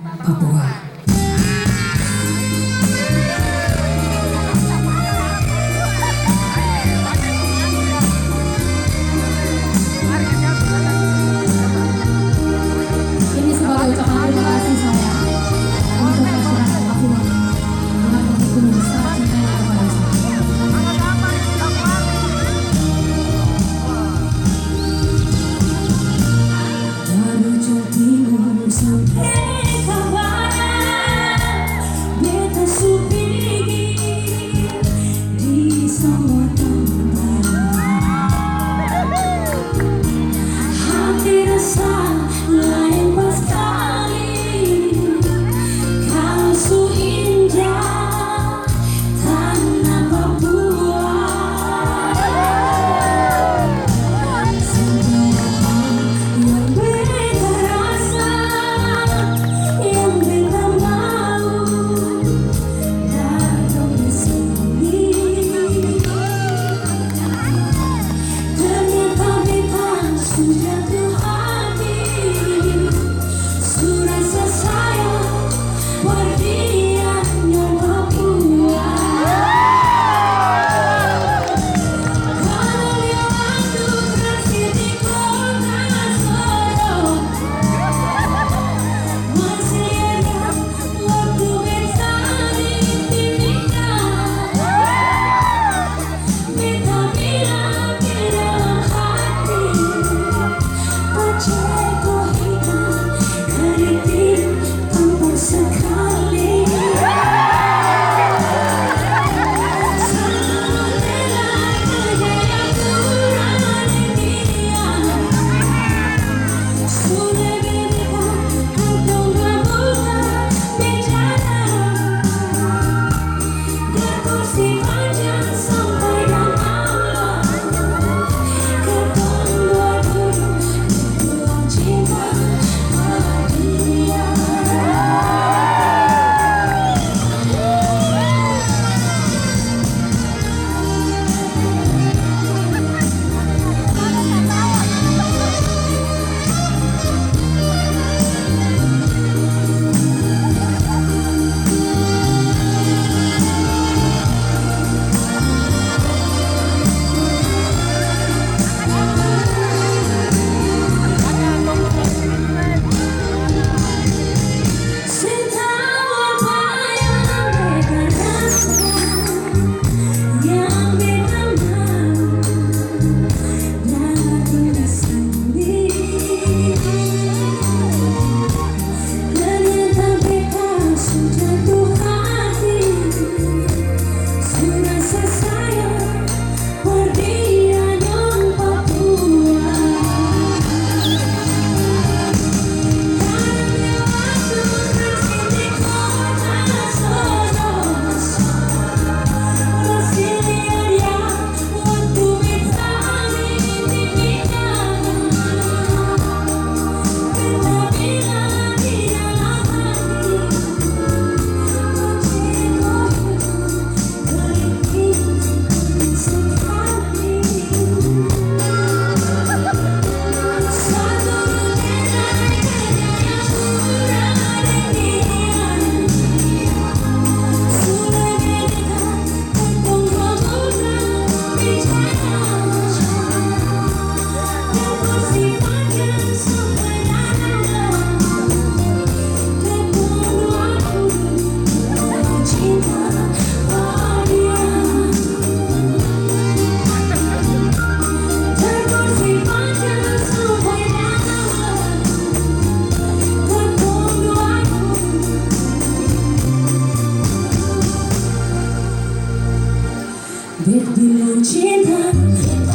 啊不啊。别丢弃她